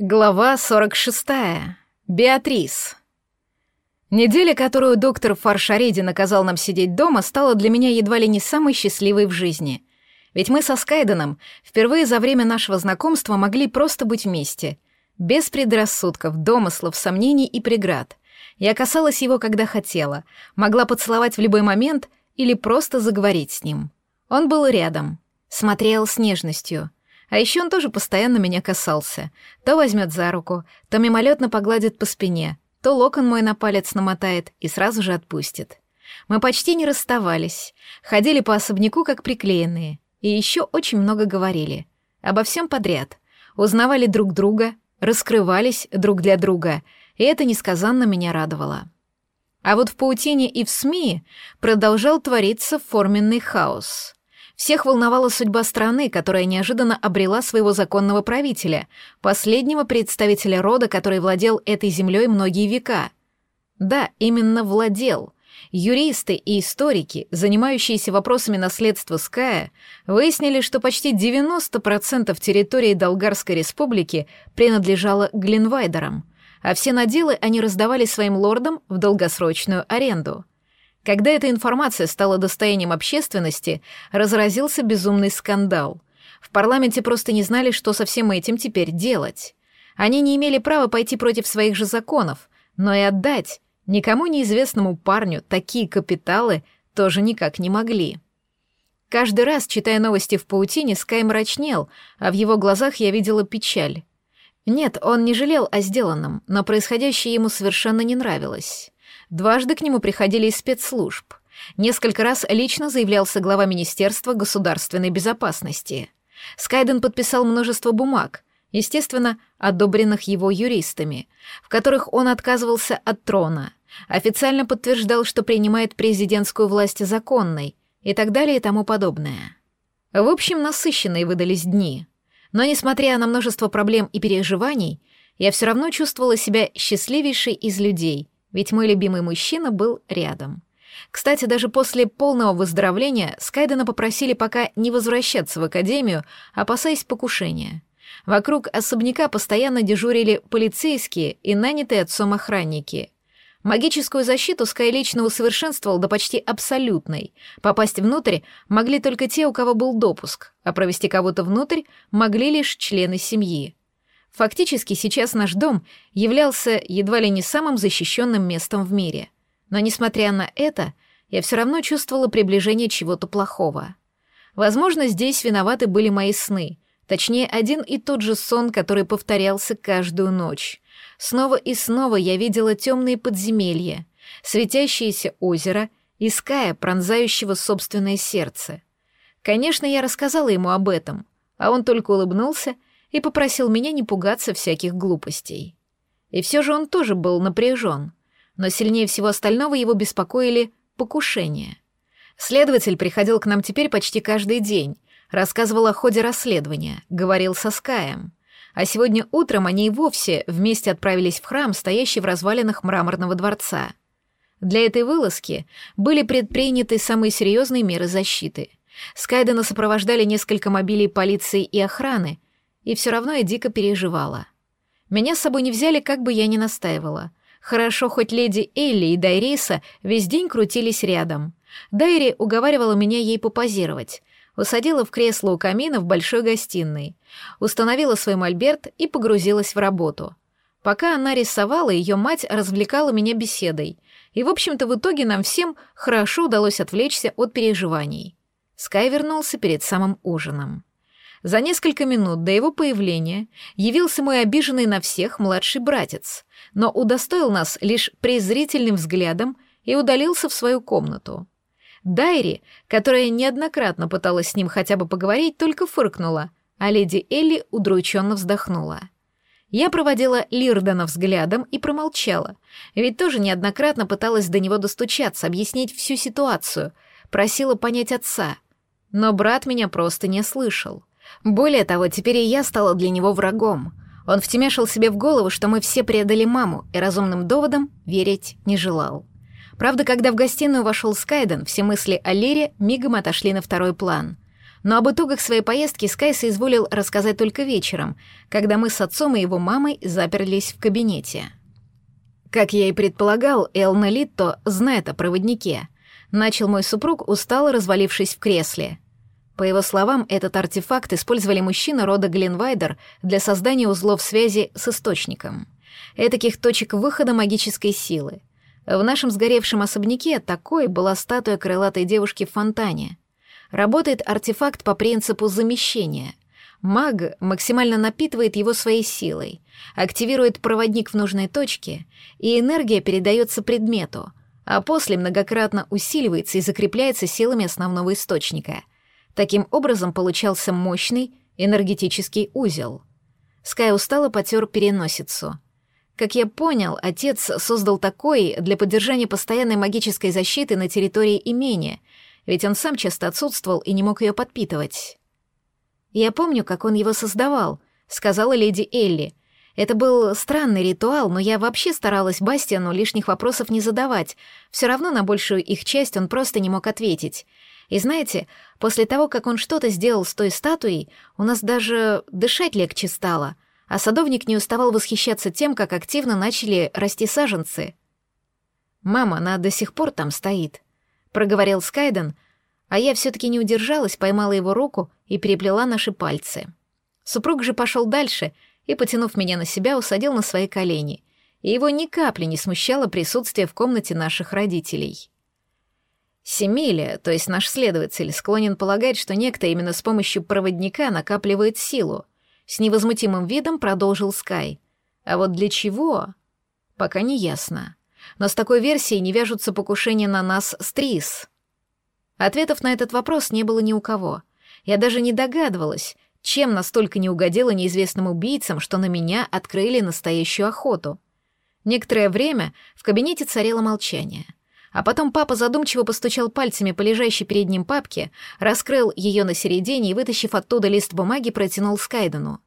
Глава 46. Беатрис. Неделя, которую доктор Фаршареди наказал нам сидеть дома, стала для меня едва ли не самой счастливой в жизни. Ведь мы со Скайденом впервые за время нашего знакомства могли просто быть вместе. Без предрассудков, домыслов, сомнений и преград. Я касалась его, когда хотела, могла поцеловать в любой момент или просто заговорить с ним. Он был рядом, смотрел с нежностью — а еще он тоже постоянно меня касался. То возьмет за руку, то мимолетно погладит по спине, то локон мой на палец намотает и сразу же отпустит. Мы почти не расставались, ходили по особняку как приклеенные, и еще очень много говорили. Обо всем подряд. Узнавали друг друга, раскрывались друг для друга, и это несказанно меня радовало. А вот в паутине и в СМИ продолжал твориться форменный хаос. Всех волновала судьба страны, которая неожиданно обрела своего законного правителя, последнего представителя рода, который владел этой землей многие века. Да, именно владел. Юристы и историки, занимающиеся вопросами наследства Ская, выяснили, что почти 90% территории Долгарской республики принадлежало Глинвайдерам, а все наделы они раздавали своим лордам в долгосрочную аренду — когда эта информация стала достоянием общественности, разразился безумный скандал. В парламенте просто не знали, что со всем этим теперь делать. Они не имели права пойти против своих же законов, но и отдать никому неизвестному парню такие капиталы тоже никак не могли. Каждый раз, читая новости в паутине, Скай мрачнел, а в его глазах я видела печаль. Нет, он не жалел о сделанном, но происходящее ему совершенно не нравилось. Дважды к нему приходили из спецслужб. Несколько раз лично заявлялся глава Министерства государственной безопасности. Скайден подписал множество бумаг, естественно, одобренных его юристами, в которых он отказывался от трона, официально подтверждал, что принимает президентскую власть законной и так далее и тому подобное. В общем, насыщенные выдались дни. Но, несмотря на множество проблем и переживаний, я все равно чувствовала себя счастливейшей из людей — ведь мой любимый мужчина был рядом. Кстати, даже после полного выздоровления Скайдена попросили пока не возвращаться в академию, опасаясь покушения. Вокруг особняка постоянно дежурили полицейские и нанятые отцом охранники. Магическую защиту Скай лично усовершенствовал до почти абсолютной. Попасть внутрь могли только те, у кого был допуск, а провести кого-то внутрь могли лишь члены семьи. Фактически сейчас наш дом являлся едва ли не самым защищенным местом в мире. Но несмотря на это, я все равно чувствовала приближение чего-то плохого. Возможно, здесь виноваты были мои сны, точнее, один и тот же сон, который повторялся каждую ночь. Снова и снова я видела темные подземелья, светящееся озеро, иская пронзающего собственное сердце. Конечно, я рассказала ему об этом, а он только улыбнулся — и попросил меня не пугаться всяких глупостей. И все же он тоже был напряжен, но сильнее всего остального его беспокоили покушения. Следователь приходил к нам теперь почти каждый день, рассказывал о ходе расследования, говорил со Скаем. А сегодня утром они и вовсе вместе отправились в храм, стоящий в развалинах мраморного дворца. Для этой вылазки были предприняты самые серьезные меры защиты. Скайдена сопровождали несколько мобилей полиции и охраны, и все равно я дико переживала. Меня с собой не взяли, как бы я ни настаивала. Хорошо, хоть леди Элли и Дайриса весь день крутились рядом. Дайри уговаривала меня ей попозировать. Усадила в кресло у камина в большой гостиной. Установила свой мольберт и погрузилась в работу. Пока она рисовала, ее мать развлекала меня беседой. И, в общем-то, в итоге нам всем хорошо удалось отвлечься от переживаний. Скай вернулся перед самым ужином. За несколько минут до его появления явился мой обиженный на всех младший братец, но удостоил нас лишь презрительным взглядом и удалился в свою комнату. Дайри, которая неоднократно пыталась с ним хотя бы поговорить, только фыркнула, а леди Элли удрученно вздохнула. Я проводила Лирдена взглядом и промолчала, ведь тоже неоднократно пыталась до него достучаться, объяснить всю ситуацию, просила понять отца. Но брат меня просто не слышал. Более того, теперь и я стала для него врагом. Он втемяшил себе в голову, что мы все предали маму, и разумным доводом верить не желал. Правда, когда в гостиную вошел Скайден, все мысли о Лере мигом отошли на второй план. Но об итогах своей поездки Скай соизволил рассказать только вечером, когда мы с отцом и его мамой заперлись в кабинете. Как я и предполагал, Элна Литто знает о проводнике. Начал мой супруг, устало развалившись в кресле. По его словам, этот артефакт использовали мужчины рода Гленвайдер для создания узлов связи с источником. Этаких точек выхода магической силы. В нашем сгоревшем особняке такой была статуя крылатой девушки в фонтане. Работает артефакт по принципу замещения. Маг максимально напитывает его своей силой, активирует проводник в нужной точке, и энергия передается предмету, а после многократно усиливается и закрепляется силами основного источника. Таким образом получался мощный энергетический узел. Скай устало потер переносицу. Как я понял, отец создал такой для поддержания постоянной магической защиты на территории имения — ведь он сам часто отсутствовал и не мог ее подпитывать. «Я помню, как он его создавал», — сказала леди Элли. «Это был странный ритуал, но я вообще старалась Бастиану лишних вопросов не задавать. Все равно на большую их часть он просто не мог ответить. И знаете, после того, как он что-то сделал с той статуей, у нас даже дышать легче стало, а садовник не уставал восхищаться тем, как активно начали расти саженцы. «Мама, она до сих пор там стоит», — проговорил Скайден, а я все-таки не удержалась, поймала его руку и переплела наши пальцы. Супруг же пошел дальше и, потянув меня на себя, усадил на свои колени, и его ни капли не смущало присутствие в комнате наших родителей. Семилия, то есть наш следователь, склонен полагать, что некто именно с помощью проводника накапливает силу. С невозмутимым видом продолжил Скай. А вот для чего? Пока не ясно но с такой версией не вяжутся покушения на нас с Трис. Ответов на этот вопрос не было ни у кого. Я даже не догадывалась, чем настолько не угодила неизвестным убийцам, что на меня открыли настоящую охоту. Некоторое время в кабинете царило молчание. А потом папа задумчиво постучал пальцами по лежащей перед ним папке, раскрыл ее на середине и, вытащив оттуда лист бумаги, протянул Скайдену.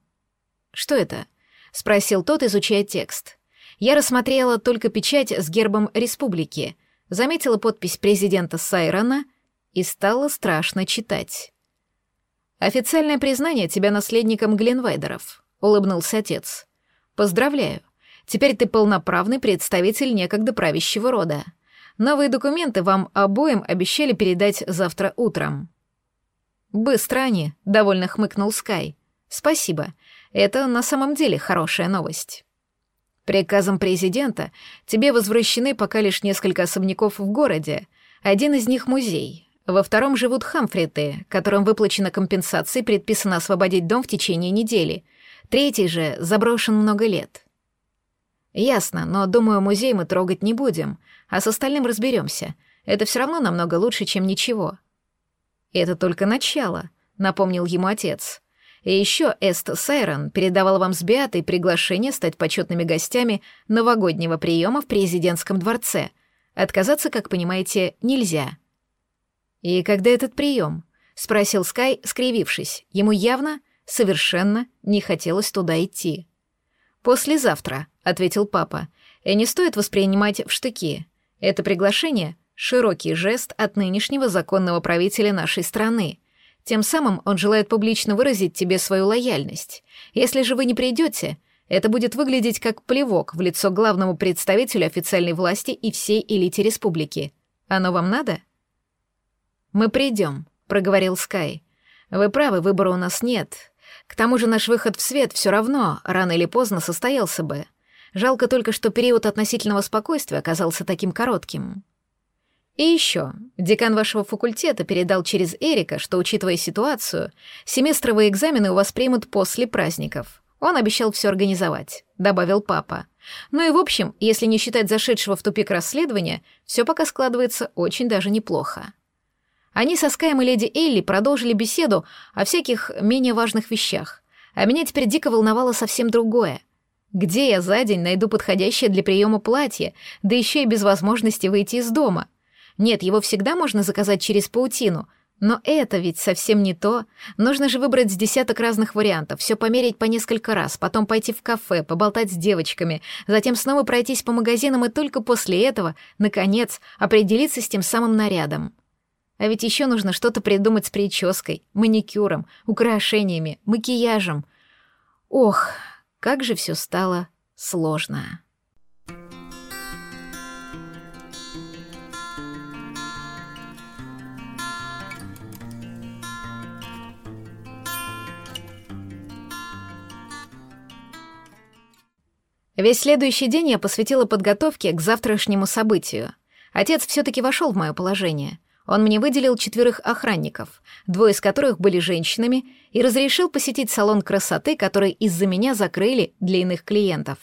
«Что это?» — спросил тот, изучая текст. Я рассмотрела только печать с гербом республики, заметила подпись президента Сайрона и стало страшно читать. «Официальное признание тебя наследником Гленвайдеров», — улыбнулся отец. «Поздравляю. Теперь ты полноправный представитель некогда правящего рода. Новые документы вам обоим обещали передать завтра утром». «Быстро они», — довольно хмыкнул Скай. «Спасибо. Это на самом деле хорошая новость». Приказом президента тебе возвращены пока лишь несколько особняков в городе. Один из них — музей. Во втором живут хамфриты, которым выплачена компенсация и предписано освободить дом в течение недели. Третий же заброшен много лет. Ясно, но, думаю, музей мы трогать не будем, а с остальным разберемся. Это все равно намного лучше, чем ничего. Это только начало, напомнил ему отец. И еще Эст Сайрон передавал вам с Беатой приглашение стать почетными гостями новогоднего приема в президентском дворце. Отказаться, как понимаете, нельзя. «И когда этот прием?» — спросил Скай, скривившись. Ему явно, совершенно не хотелось туда идти. «Послезавтра», — ответил папа. «И не стоит воспринимать в штыки. Это приглашение — широкий жест от нынешнего законного правителя нашей страны — тем самым он желает публично выразить тебе свою лояльность. Если же вы не придете, это будет выглядеть как плевок в лицо главному представителю официальной власти и всей элите республики. Оно вам надо? Мы придем, проговорил Скай. Вы правы, выбора у нас нет. К тому же наш выход в свет все равно рано или поздно состоялся бы. Жалко только, что период относительного спокойствия оказался таким коротким. И еще, декан вашего факультета передал через Эрика, что, учитывая ситуацию, семестровые экзамены у вас примут после праздников. Он обещал все организовать, добавил папа. Ну и в общем, если не считать зашедшего в тупик расследования, все пока складывается очень даже неплохо. Они со Скайм и леди Элли продолжили беседу о всяких менее важных вещах, а меня теперь дико волновало совсем другое. Где я за день найду подходящее для приема платье, да еще и без возможности выйти из дома — нет, его всегда можно заказать через паутину, но это ведь совсем не то. Нужно же выбрать с десяток разных вариантов, все померить по несколько раз, потом пойти в кафе, поболтать с девочками, затем снова пройтись по магазинам и только после этого, наконец, определиться с тем самым нарядом. А ведь еще нужно что-то придумать с прической, маникюром, украшениями, макияжем. Ох, как же все стало сложно. Весь следующий день я посвятила подготовке к завтрашнему событию. Отец все-таки вошел в мое положение. Он мне выделил четверых охранников, двое из которых были женщинами, и разрешил посетить салон красоты, который из-за меня закрыли для иных клиентов.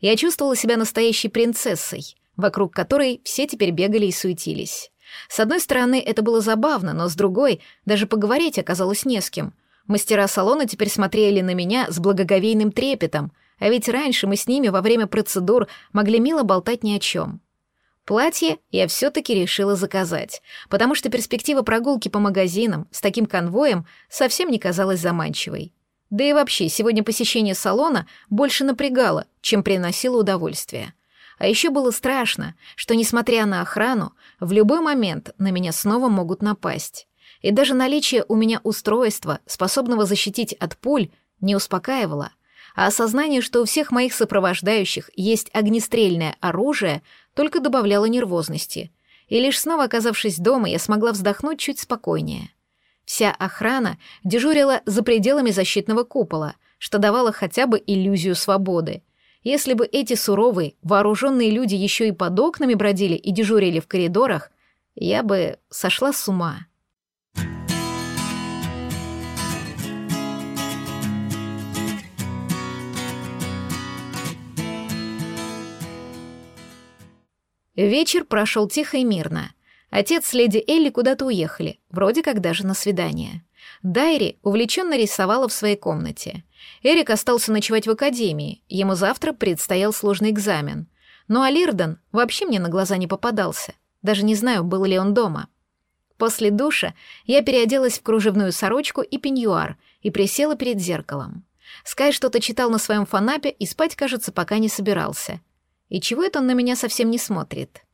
Я чувствовала себя настоящей принцессой, вокруг которой все теперь бегали и суетились. С одной стороны, это было забавно, но с другой, даже поговорить оказалось не с кем. Мастера салона теперь смотрели на меня с благоговейным трепетом, а ведь раньше мы с ними во время процедур могли мило болтать ни о чем. Платье я все-таки решила заказать, потому что перспектива прогулки по магазинам с таким конвоем совсем не казалась заманчивой. Да и вообще, сегодня посещение салона больше напрягало, чем приносило удовольствие. А еще было страшно, что, несмотря на охрану, в любой момент на меня снова могут напасть. И даже наличие у меня устройства, способного защитить от пуль, не успокаивало а осознание, что у всех моих сопровождающих есть огнестрельное оружие, только добавляло нервозности. И лишь снова оказавшись дома, я смогла вздохнуть чуть спокойнее. Вся охрана дежурила за пределами защитного купола, что давало хотя бы иллюзию свободы. Если бы эти суровые, вооруженные люди еще и под окнами бродили и дежурили в коридорах, я бы сошла с ума. Вечер прошел тихо и мирно. Отец с леди Элли куда-то уехали, вроде как даже на свидание. Дайри увлеченно рисовала в своей комнате. Эрик остался ночевать в академии, ему завтра предстоял сложный экзамен. Ну а Лирден вообще мне на глаза не попадался, даже не знаю, был ли он дома. После душа я переоделась в кружевную сорочку и пеньюар и присела перед зеркалом. Скай что-то читал на своем фанапе и спать, кажется, пока не собирался — и чего это он на меня совсем не смотрит?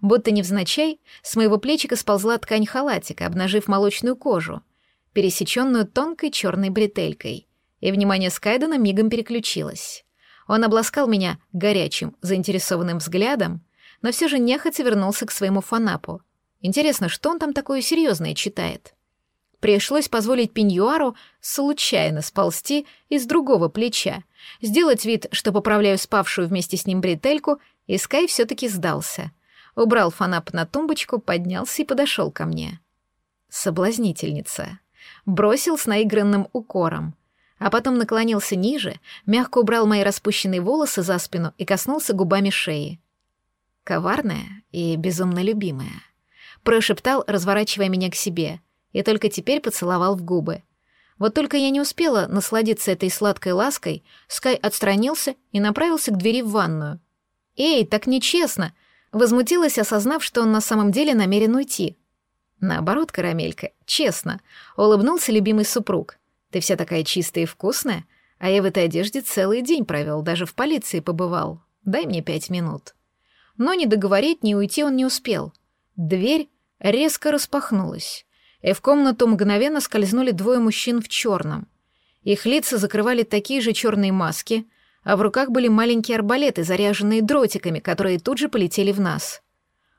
Будто невзначай, с моего плечика сползла ткань халатика, обнажив молочную кожу, пересеченную тонкой черной бретелькой. И внимание Скайдена мигом переключилось. Он обласкал меня горячим, заинтересованным взглядом, но все же нехотя вернулся к своему фанапу. Интересно, что он там такое серьезное читает? Пришлось позволить пеньюару случайно сползти из другого плеча, сделать вид, что поправляю спавшую вместе с ним бретельку, и Скай все-таки сдался. Убрал фанап на тумбочку, поднялся и подошел ко мне. Соблазнительница. Бросил с наигранным укором. А потом наклонился ниже, мягко убрал мои распущенные волосы за спину и коснулся губами шеи. Коварная и безумно любимая. Прошептал, разворачивая меня к себе — и только теперь поцеловал в губы. Вот только я не успела насладиться этой сладкой лаской, Скай отстранился и направился к двери в ванную. «Эй, так нечестно!» — возмутилась, осознав, что он на самом деле намерен уйти. «Наоборот, карамелька, честно», — улыбнулся любимый супруг. «Ты вся такая чистая и вкусная, а я в этой одежде целый день провел, даже в полиции побывал. Дай мне пять минут». Но ни договорить, ни уйти он не успел. Дверь резко распахнулась и в комнату мгновенно скользнули двое мужчин в черном. Их лица закрывали такие же черные маски, а в руках были маленькие арбалеты, заряженные дротиками, которые тут же полетели в нас.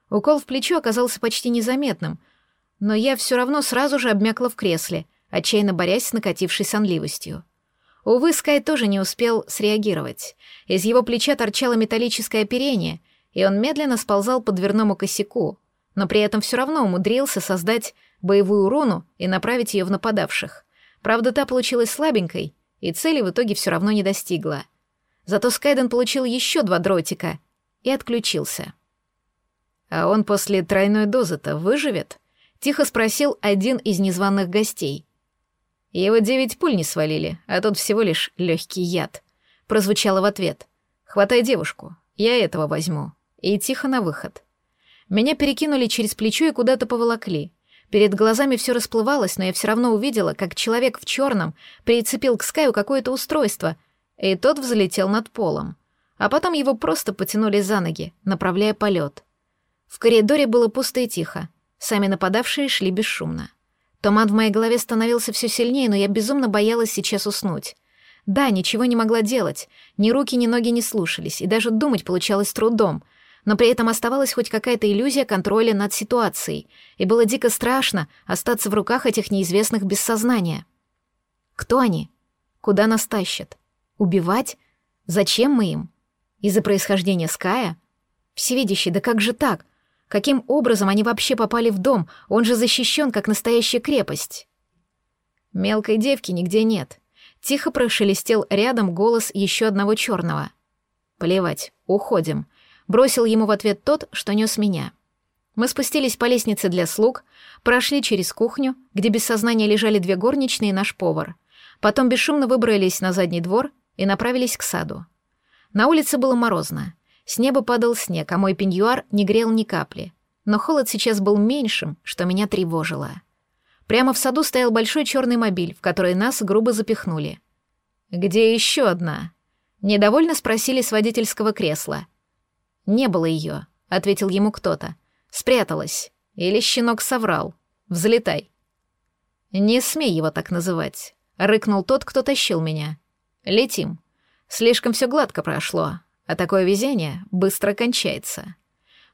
Укол в плечо оказался почти незаметным, но я все равно сразу же обмякла в кресле, отчаянно борясь с накатившей сонливостью. Увы, Скай тоже не успел среагировать. Из его плеча торчало металлическое оперение, и он медленно сползал по дверному косяку, но при этом все равно умудрился создать боевую руну и направить ее в нападавших. Правда, та получилась слабенькой, и цели в итоге все равно не достигла. Зато Скайден получил еще два дротика и отключился. «А он после тройной дозы-то выживет?» — тихо спросил один из незваных гостей. «Его девять пуль не свалили, а тут всего лишь легкий яд», — прозвучало в ответ. «Хватай девушку, я этого возьму». И тихо на выход. Меня перекинули через плечо и куда-то поволокли. Перед глазами все расплывалось, но я все равно увидела, как человек в черном прицепил к Скаю какое-то устройство, и тот взлетел над полом. А потом его просто потянули за ноги, направляя полет. В коридоре было пусто и тихо. Сами нападавшие шли бесшумно. Туман в моей голове становился все сильнее, но я безумно боялась сейчас уснуть. Да, ничего не могла делать, ни руки, ни ноги не слушались, и даже думать получалось трудом, но при этом оставалась хоть какая-то иллюзия контроля над ситуацией, и было дико страшно остаться в руках этих неизвестных без сознания. Кто они? Куда нас тащат? Убивать? Зачем мы им? Из-за происхождения Ская? Всевидящий, да как же так? Каким образом они вообще попали в дом? Он же защищен, как настоящая крепость. Мелкой девки нигде нет. Тихо прошелестел рядом голос еще одного черного. Плевать, уходим. Бросил ему в ответ тот, что нес меня. Мы спустились по лестнице для слуг, прошли через кухню, где без сознания лежали две горничные и наш повар. Потом бесшумно выбрались на задний двор и направились к саду. На улице было морозно. С неба падал снег, а мой пеньюар не грел ни капли. Но холод сейчас был меньшим, что меня тревожило. Прямо в саду стоял большой черный мобиль, в который нас грубо запихнули. «Где еще одна?» Недовольно спросили с водительского кресла. «Не было ее», — ответил ему кто-то. «Спряталась. Или щенок соврал. Взлетай». «Не смей его так называть», — рыкнул тот, кто тащил меня. «Летим. Слишком все гладко прошло, а такое везение быстро кончается.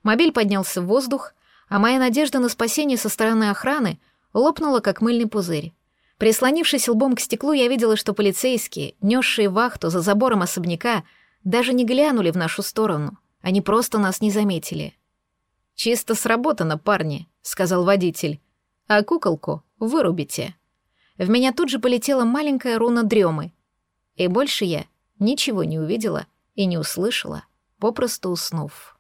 Мобиль поднялся в воздух, а моя надежда на спасение со стороны охраны лопнула, как мыльный пузырь. Прислонившись лбом к стеклу, я видела, что полицейские, несшие вахту за забором особняка, даже не глянули в нашу сторону. Они просто нас не заметили. «Чисто сработано, парни», — сказал водитель. «А куколку вырубите». В меня тут же полетела маленькая руна дремы. И больше я ничего не увидела, и не услышала, попросту уснув.